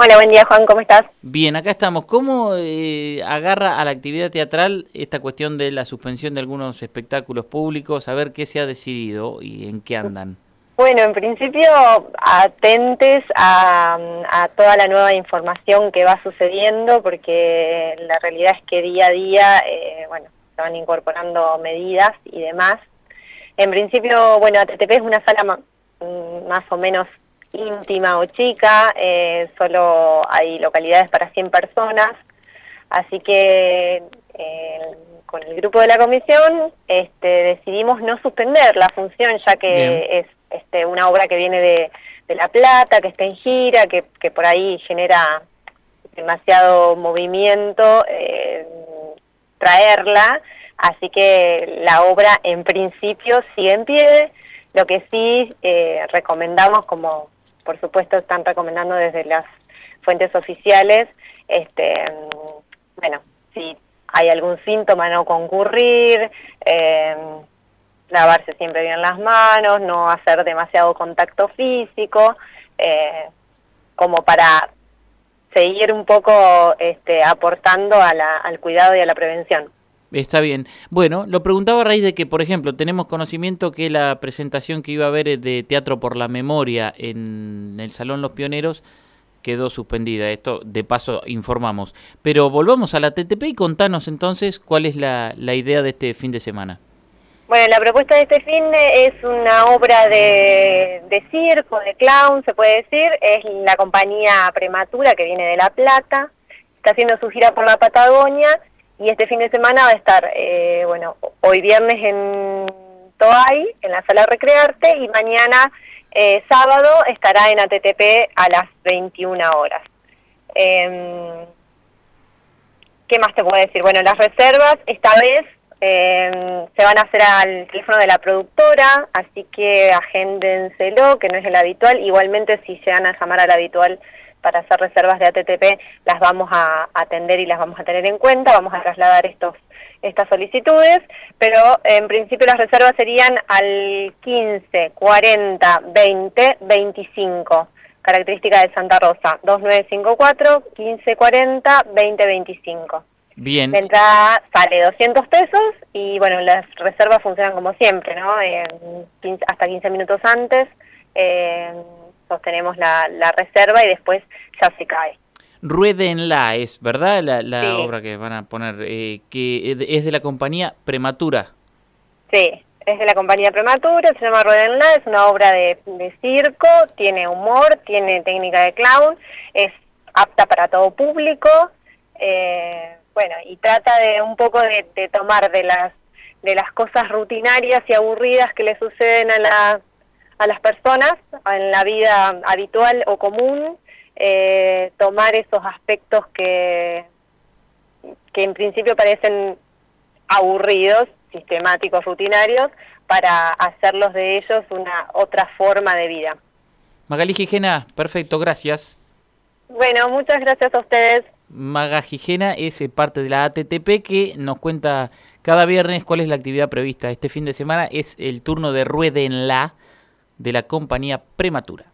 Hola, buen día Juan, ¿cómo estás? Bien, acá estamos. ¿Cómo eh, agarra a la actividad teatral esta cuestión de la suspensión de algunos espectáculos públicos? A ver qué se ha decidido y en qué andan. Bueno, en principio atentes a, toda la nueva información que va sucediendo porque la realidad es que día a día, eh, bueno, se van incorporando medidas y demás. En principio, bueno, ATTP es una sala más o menos íntima o chica, eh, solo hay localidades para 100 personas, así que eh, con el grupo de la comisión este, decidimos no suspender la función, ya que es este, una obra que viene de, La Plata, que está en gira, que, por ahí genera demasiado movimiento, eh, traerla, así que la obra en principio sigue en pie, lo que sí recomendamos como por supuesto están recomendando desde las fuentes oficiales, este, bueno, si hay algún síntoma no concurrir, em, lavarse siempre bien las manos, no hacer demasiado contacto físico, eh, como para seguir un poco este, aportando al cuidado y a la prevención. Está bien. Bueno, lo preguntaba a raíz de que, por ejemplo, tenemos conocimiento que la presentación que iba a haber de Teatro por la Memoria en el Salón Los Pioneros quedó suspendida. Esto de paso informamos. Pero volvamos a la TTP y contanos entonces cuál es la, idea de este fin de semana. Bueno, la propuesta de este fin es una obra de, de circo, de clown, se puede decir. Es la compañía Prematura que viene de La Plata. Está haciendo su gira por la Patagonia y este fin de semana va a estar, eh, bueno, hoy viernes en Toay, en la sala Recrearte, y mañana eh, sábado estará en ATTP a las 21 horas. Em, ¿Qué más te puedo decir? Bueno, las reservas esta vez em, se van a hacer al teléfono de la productora, así que agéndenselo, que no es el habitual. Igualmente, si llegan a llamar al habitual, para hacer reservas de ATTP las vamos a atender y las vamos a tener en cuenta, vamos a trasladar estos estas solicitudes, pero en principio las reservas serían al 15, 40, 20, 25, característica de Santa Rosa, 2954, 1540, 2025. Bien. La entrada sale 200 pesos y bueno, las reservas funcionan como siempre, ¿no? hasta 15 minutos antes. Eh, sostenemos la, la reserva y después ya se cae. Ruédenla es, ¿verdad? La, obra que van a poner, eh, que es de la compañía Prematura. Sí, es de la compañía Prematura, se llama Ruédenla, es una obra de, circo, tiene humor, tiene técnica de clown, es apta para todo público, eh, bueno, y trata de un poco de, de, tomar de las, de las cosas rutinarias y aburridas que le suceden a la a las personas en la vida habitual o común, eh, tomar esos aspectos que, que en principio parecen aburridos, sistemáticos, rutinarios, para hacerlos de ellos una otra forma de vida. Magali Gijena, perfecto, gracias. Bueno, muchas gracias a ustedes. Maga Gijena es eh, parte de la ATTP que nos cuenta cada viernes cuál es la actividad prevista. Este fin de semana es el turno de Rueda en la de la compañía Prematura.